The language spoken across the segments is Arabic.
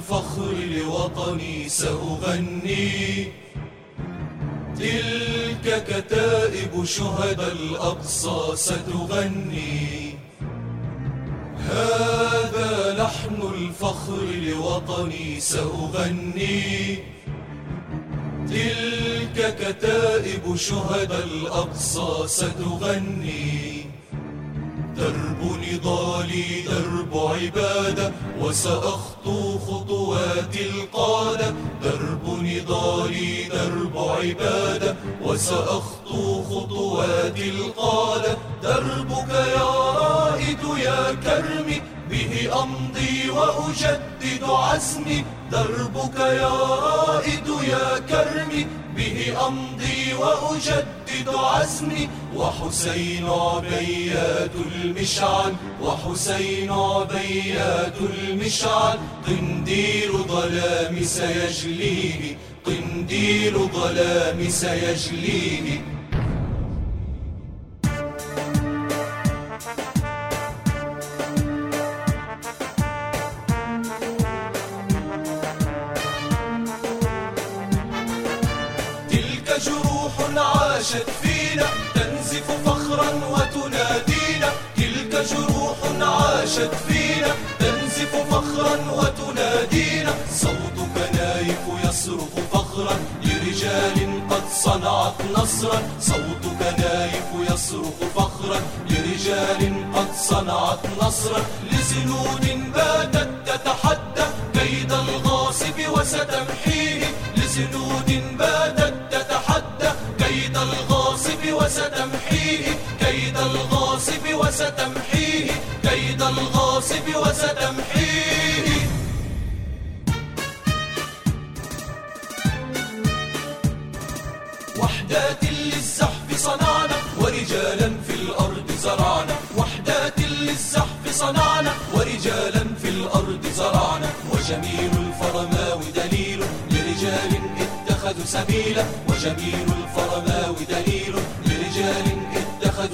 الفخر لوطني سأغني. تلك كتائب شهداء الأقصى ستغني. هذا لحن الفخر لوطني سأغني. تلك كتائب شهداء الأقصى ستغني. درب نضالي درب عبادة وسأخطو خطوات القادة. درب نضالي درب عبادة وسأخطو خطوات القادة. دربك يا رائد يا كرمي به أمضي وأجدد عزمي. دربك يا رائد يا كرمي به أمضي وأجدد عزمي وحسين عبيات المشعل وحسين عبيات المشعل قنديل ظلام سيجليه قنديل ظلام سيجليه عاشت فينا تنزف فخرا وتنادينا. تلك جروح عاشت فينا تنزف فخرا وتنادينا. صوتك نايف يصرخ فخرا لرجال قد صنعت نصرا. صوتك نايف يصرخ فخرا لرجال قد صنعت نصرا. لزنود باتت تتحدى كيد الغاصب وستمحيه لزنود وستمحيه كيد الغاصب وستمحيه. وحدات للزحف صنعنا ورجالا في الأرض زرعنا. وحدات للزحف صنعنا ورجالا في الأرض زرعنا. وجميل الفرماو دليل لرجال اتخذوا سبيلا. وجميل الفرماو دليل لرجال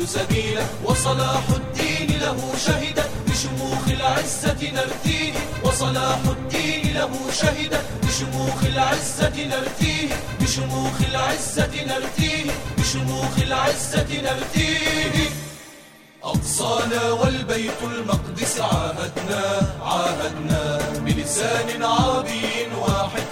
سبيلا وصلاح الدين له شهد بشموخ العزة نرتيه. وصلاح الدين له شهد بشموخ العزة نرتيه. بشموخ العزة نرتيه. بشموخ العزة نرتيه. أقصانا والبيت المقدس عاهدنا عاهدنا بلسان عربي واحد.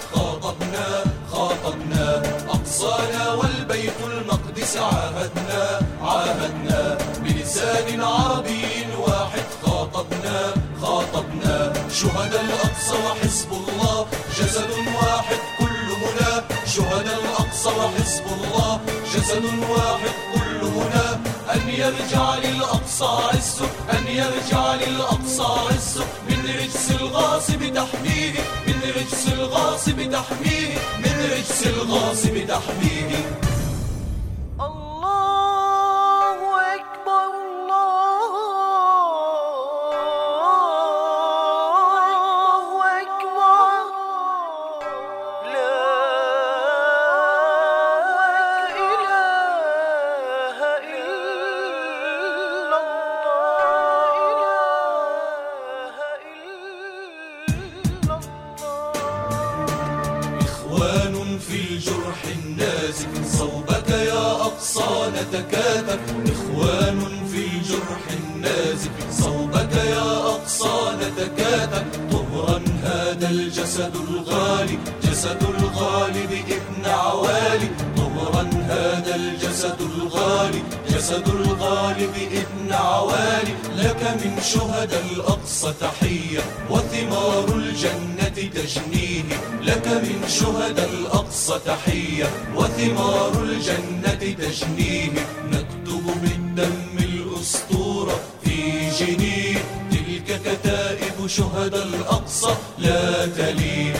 المقدس عاهدنا عاهدنا بلسان عربي واحد خاطبنا خاطبنا. شهداء الأقصى وحزب الله جسد واحد كل منا شهداء الأقصى وحزب الله جسد واحد كل منا أن يرجع للأقصى عزه أن يرجع للأقصى عزه من رجس الغاصب تحميه من رجس الغاصب تحميه من رجس الغاصب تحميه في الجرح النازف صوبك يا أقصى نتكاتف إخوان في الجرح النازف صوبك يا أقصى نتكاتف طهرا هذا الجسد الغالي جسد الغالي بابن عوالي. الجسد الغالي جسد الغالي بابن عوالي. لك من شهداء الأقصى تحية وثمار الجنة تجنيه. لك من شهداء الأقصى تحية وثمار الجنة تجنيه. نكتب بالدم الأسطورة في جنيه. تلك كتائب شهداء الأقصى لا تلين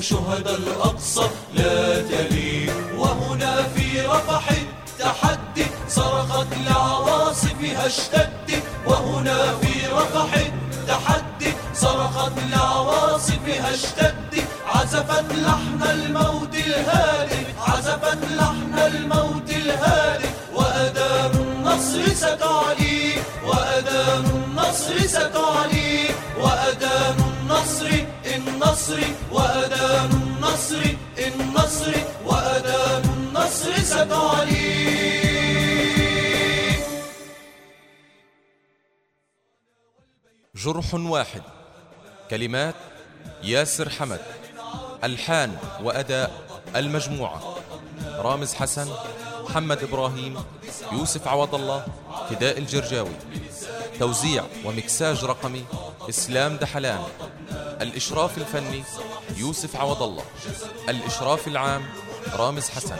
شهداء الأقصى لا تلين وهنا في رفح التحدي صرخت لعواصفها اشتد وهنا في رفح التحدي صرخت لعواصفها اشتد عزفت لحن الموت الهادي عزفت لحن الموت الهادي. وأذان النصر ستعلي وأذان النصر ستعلي. النصر وأذان النصر النصر وأذان النصر ستعلي جرح واحد. كلمات ياسر حمد ألحان وأداء المجموعة. رامز حسن محمد إبراهيم يوسف عوض الله فداء الجرجاوي. توزيع ومكساج رقمي إسلام دحلان. الإشراف الفني يوسف عوض الله. الإشراف العام رامز حسن.